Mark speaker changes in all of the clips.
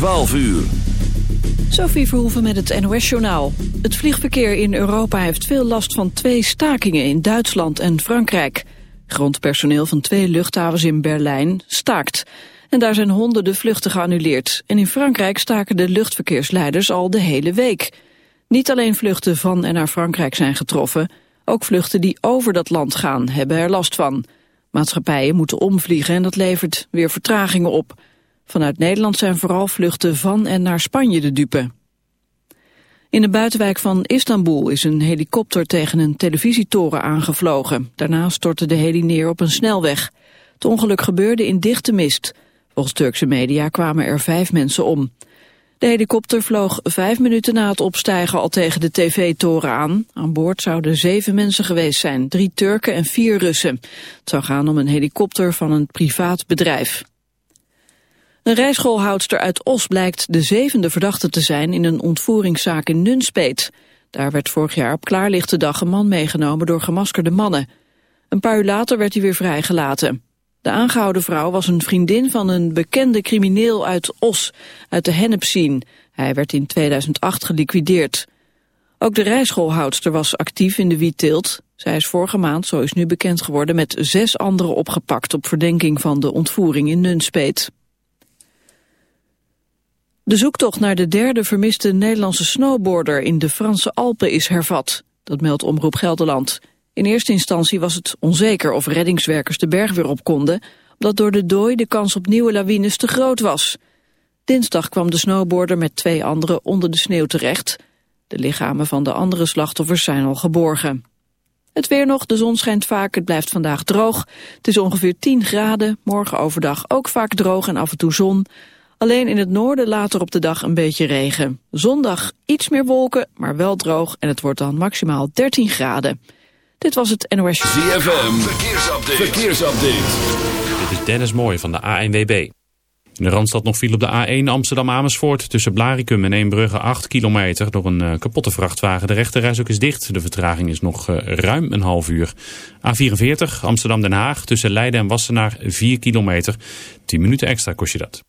Speaker 1: 12 uur.
Speaker 2: Sophie Verhoeven met het NOS-journaal. Het vliegverkeer in Europa heeft veel last van twee stakingen in Duitsland en Frankrijk. Grondpersoneel van twee luchthavens in Berlijn staakt. En daar zijn honderden vluchten geannuleerd. En in Frankrijk staken de luchtverkeersleiders al de hele week. Niet alleen vluchten van en naar Frankrijk zijn getroffen... ook vluchten die over dat land gaan hebben er last van. Maatschappijen moeten omvliegen en dat levert weer vertragingen op... Vanuit Nederland zijn vooral vluchten van en naar Spanje de dupe. In de buitenwijk van Istanbul is een helikopter tegen een televisietoren aangevlogen. Daarna stortte de heli neer op een snelweg. Het ongeluk gebeurde in dichte mist. Volgens Turkse media kwamen er vijf mensen om. De helikopter vloog vijf minuten na het opstijgen al tegen de tv-toren aan. Aan boord zouden zeven mensen geweest zijn, drie Turken en vier Russen. Het zou gaan om een helikopter van een privaat bedrijf. Een rijschoolhoudster uit Os blijkt de zevende verdachte te zijn in een ontvoeringszaak in Nunspeet. Daar werd vorig jaar op klaarlichte dag een man meegenomen door gemaskerde mannen. Een paar uur later werd hij weer vrijgelaten. De aangehouden vrouw was een vriendin van een bekende crimineel uit Os, uit de Hennepsien. Hij werd in 2008 geliquideerd. Ook de rijschoolhoudster was actief in de wietteelt. Zij is vorige maand, zo is nu bekend geworden, met zes anderen opgepakt op verdenking van de ontvoering in Nunspeet. De zoektocht naar de derde vermiste Nederlandse snowboarder in de Franse Alpen is hervat. Dat meldt Omroep Gelderland. In eerste instantie was het onzeker of reddingswerkers de berg weer op konden, omdat door de dooi de kans op nieuwe lawines te groot was. Dinsdag kwam de snowboarder met twee anderen onder de sneeuw terecht. De lichamen van de andere slachtoffers zijn al geborgen. Het weer nog, de zon schijnt vaak, het blijft vandaag droog. Het is ongeveer 10 graden, morgen overdag ook vaak droog en af en toe zon. Alleen in het noorden later op de dag een beetje regen. Zondag iets meer wolken, maar wel droog en het wordt dan maximaal 13 graden. Dit was het NOS.
Speaker 1: ZFM, verkeersupdate. verkeersupdate.
Speaker 3: Dit is Dennis Mooij van de ANWB. In de Randstad nog viel op de A1 Amsterdam-Amersfoort tussen Blaricum en Eembrugge 8 kilometer door een uh, kapotte vrachtwagen. De rechterreis ook is dicht. De vertraging is nog uh, ruim een half uur. A44 Amsterdam-Den Haag tussen Leiden en Wassenaar 4 kilometer. 10 minuten extra kost je dat.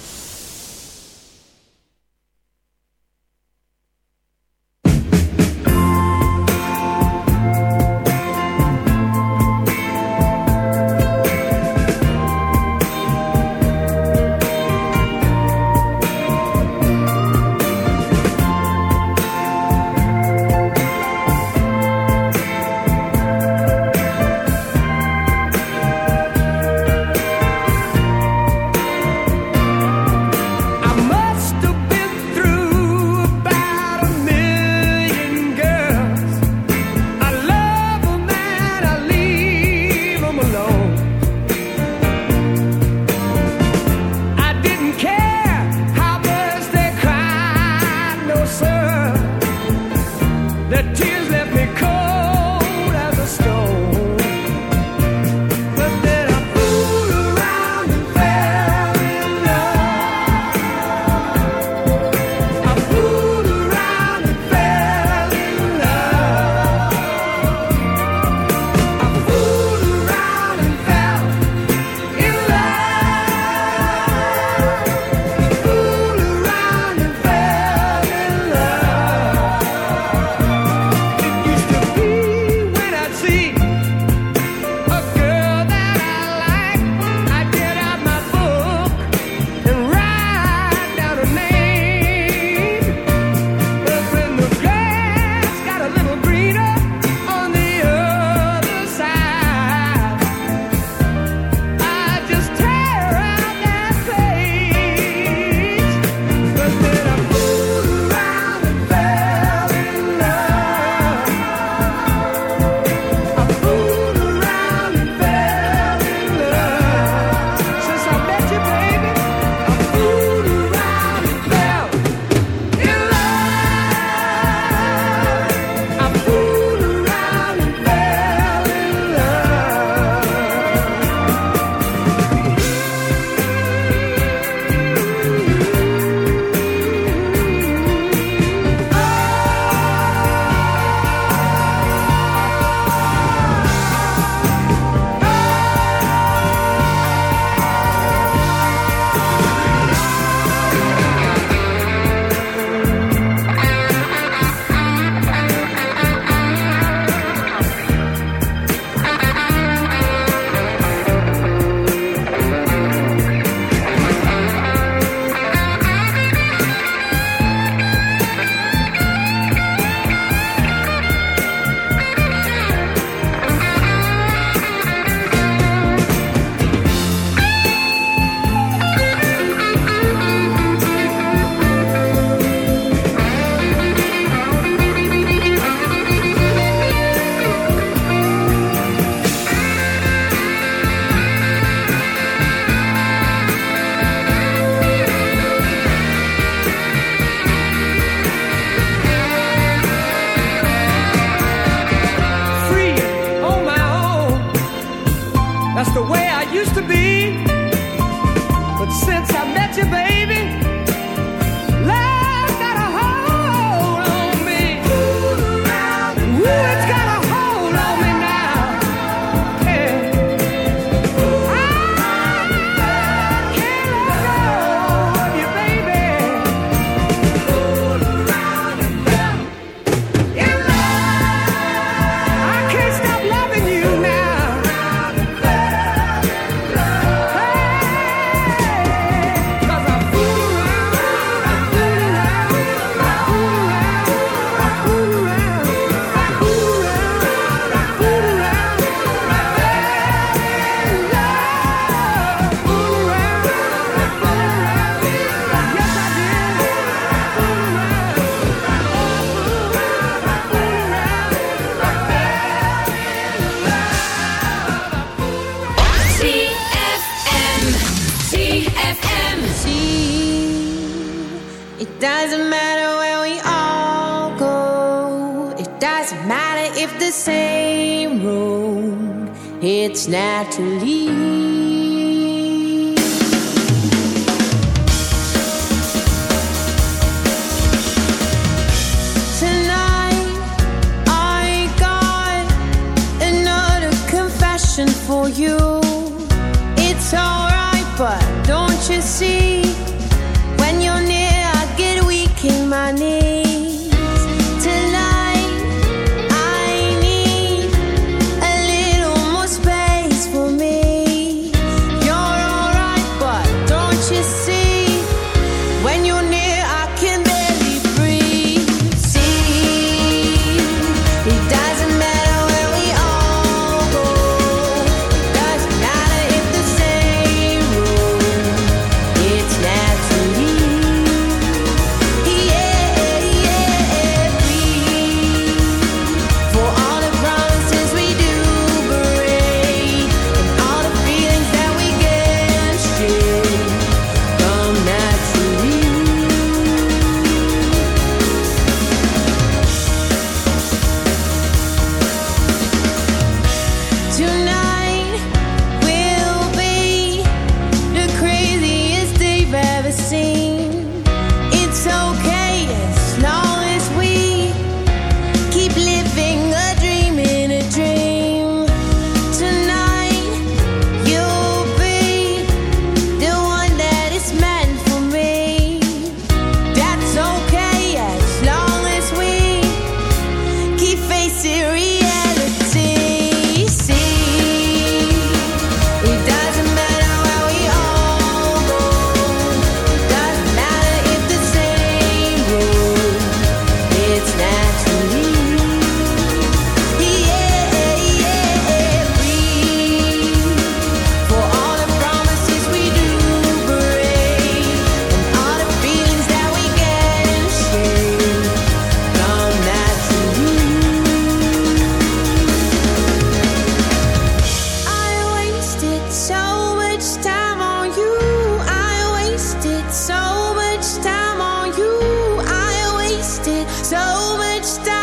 Speaker 4: much time.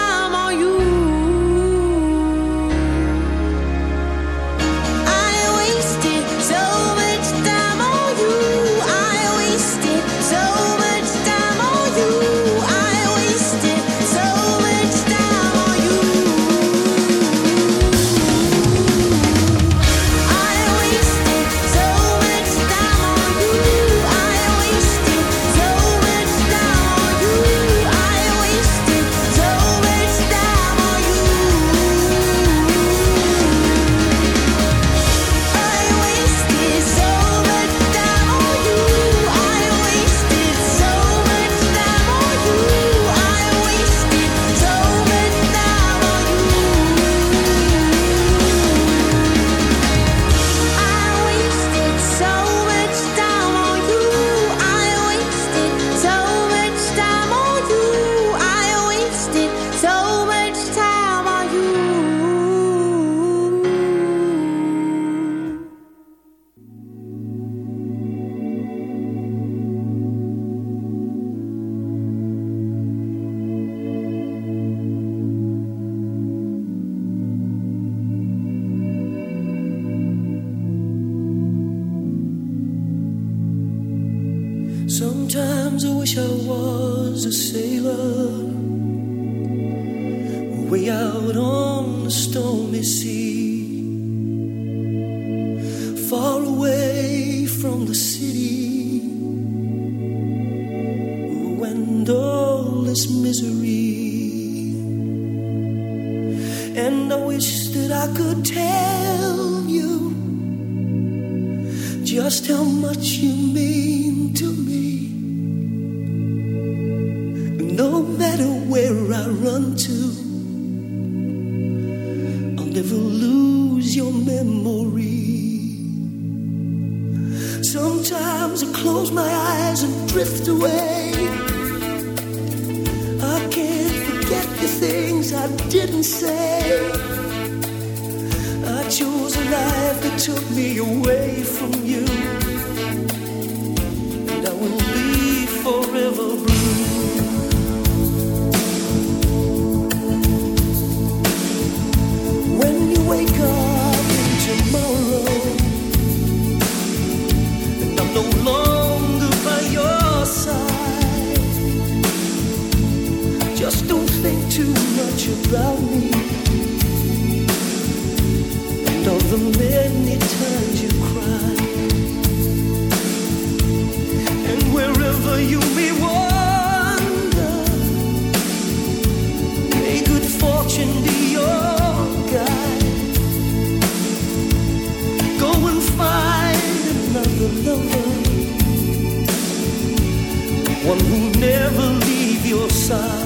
Speaker 5: just how much you mean to me. No matter where I run to, I'll never lose your memory. Sometimes I close my eyes and drift away. I can't forget the things I didn't say. I chose a lie took me away from you, and I will be forever blue. When you wake up in tomorrow, and I'm no longer by your side, just don't think too much about me. the many times you cried, and wherever you may wander, may good fortune be your guide. Go and find another lover, one who'll never leave your side.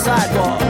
Speaker 5: Sidewalk,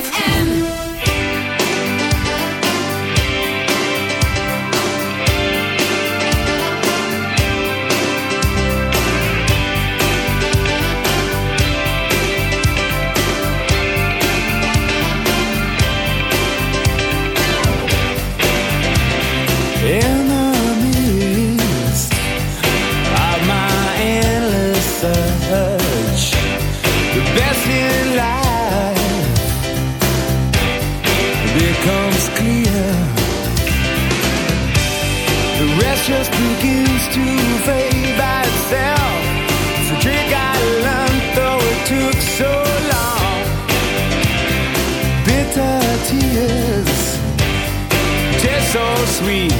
Speaker 6: sweet.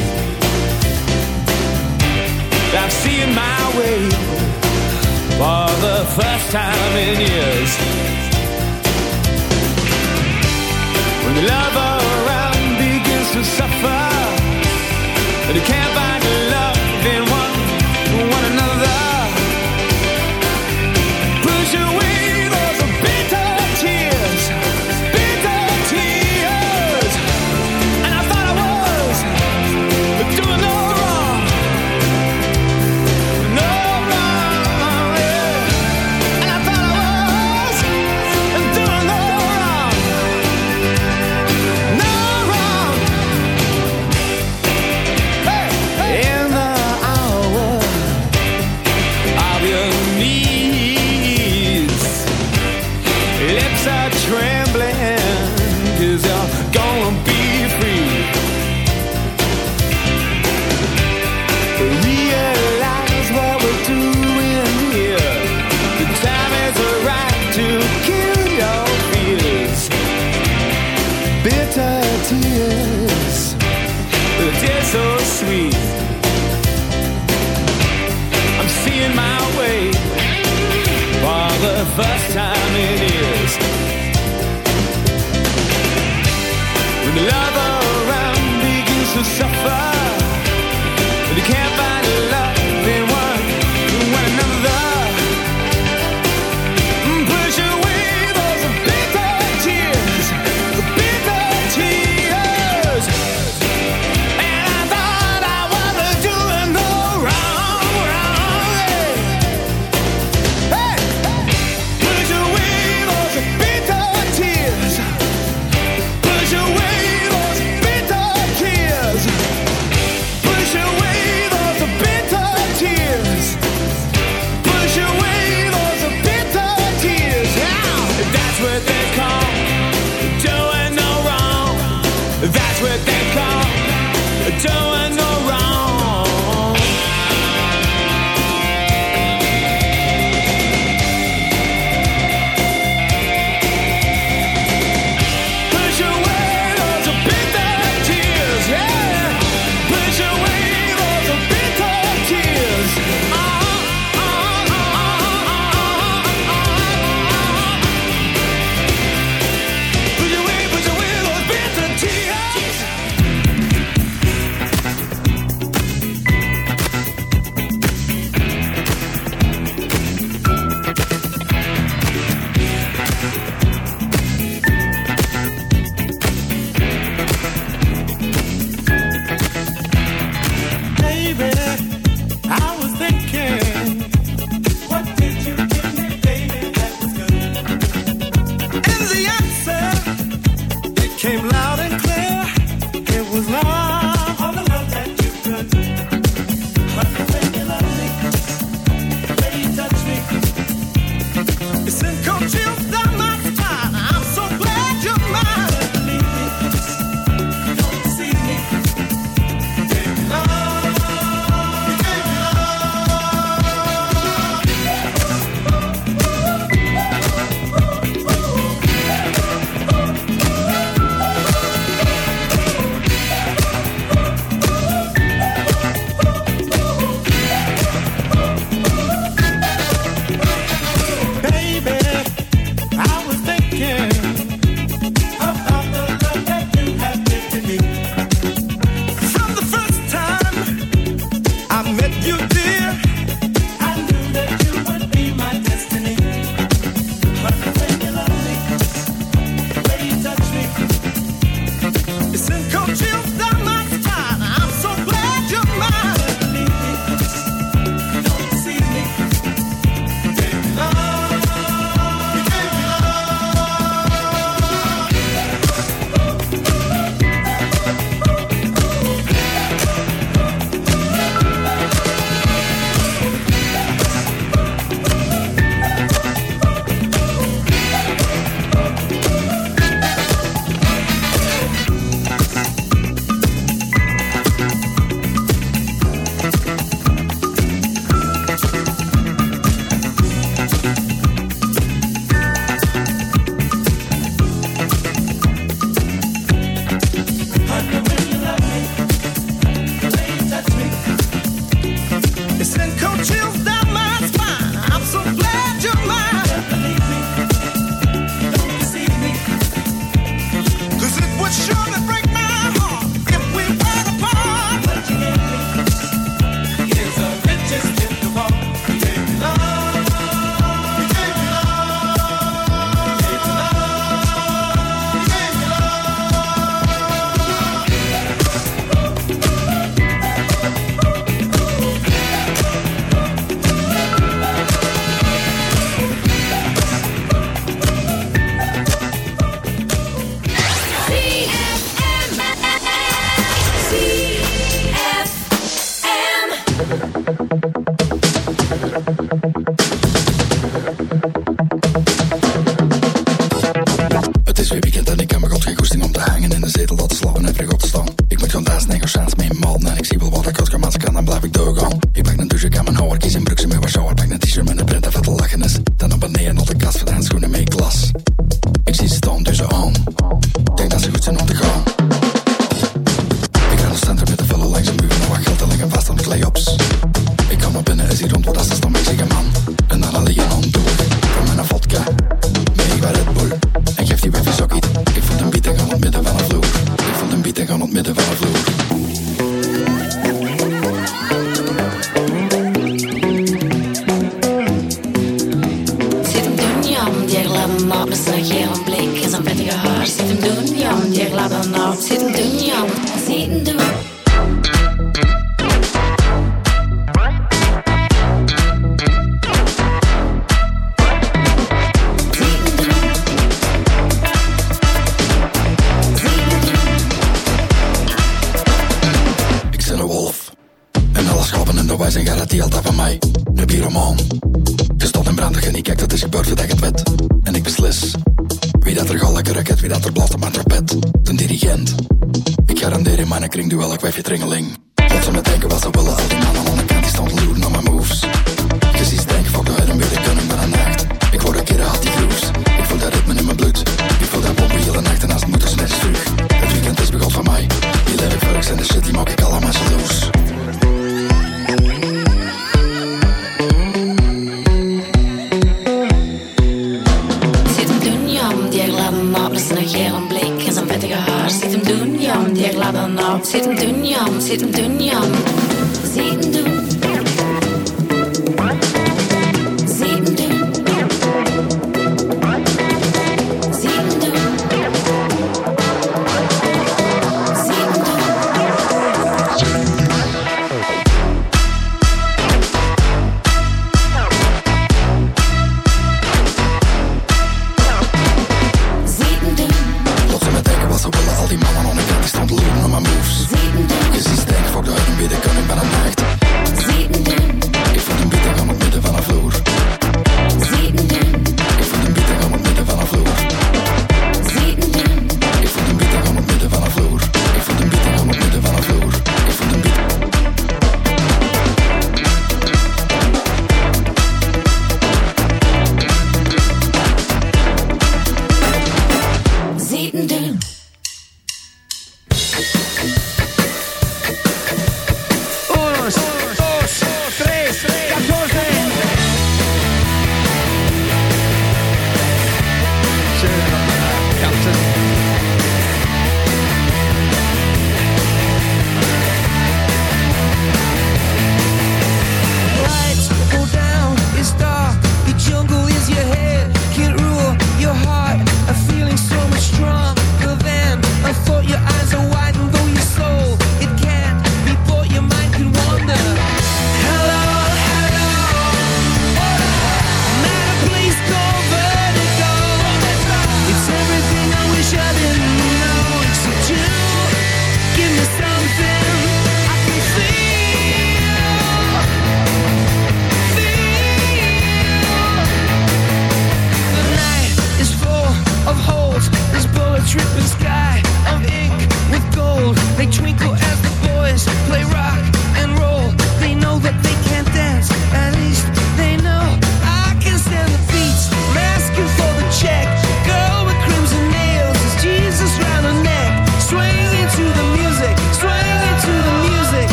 Speaker 6: I'm seeing my way for the first time in years. When the love around begins to suffer, and you can't
Speaker 7: buy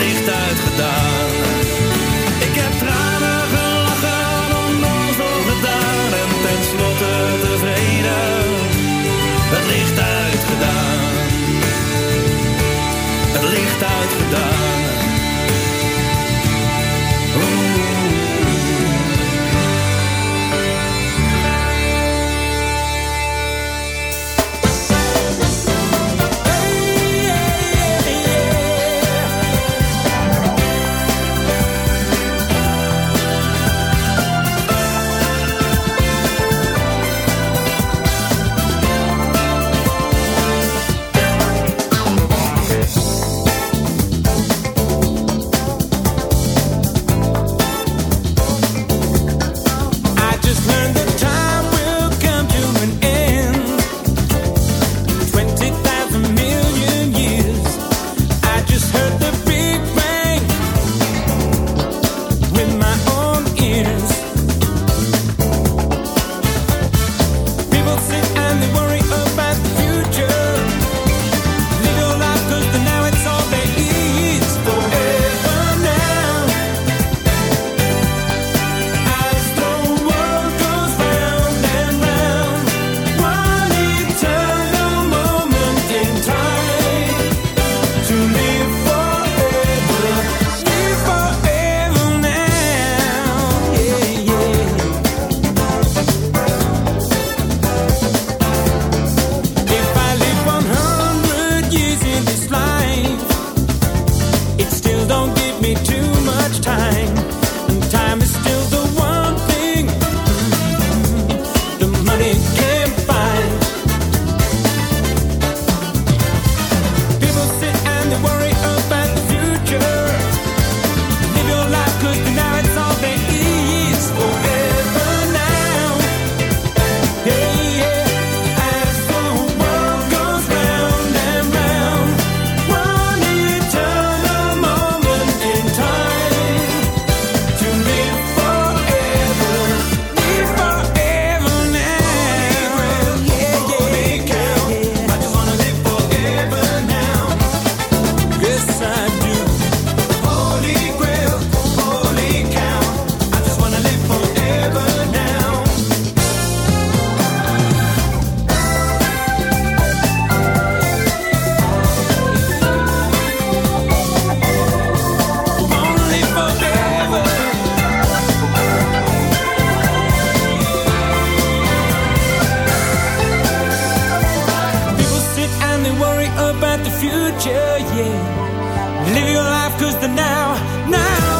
Speaker 8: Licht uitgedaan. worry about the future, yeah. Live your life, cause the now,
Speaker 1: now.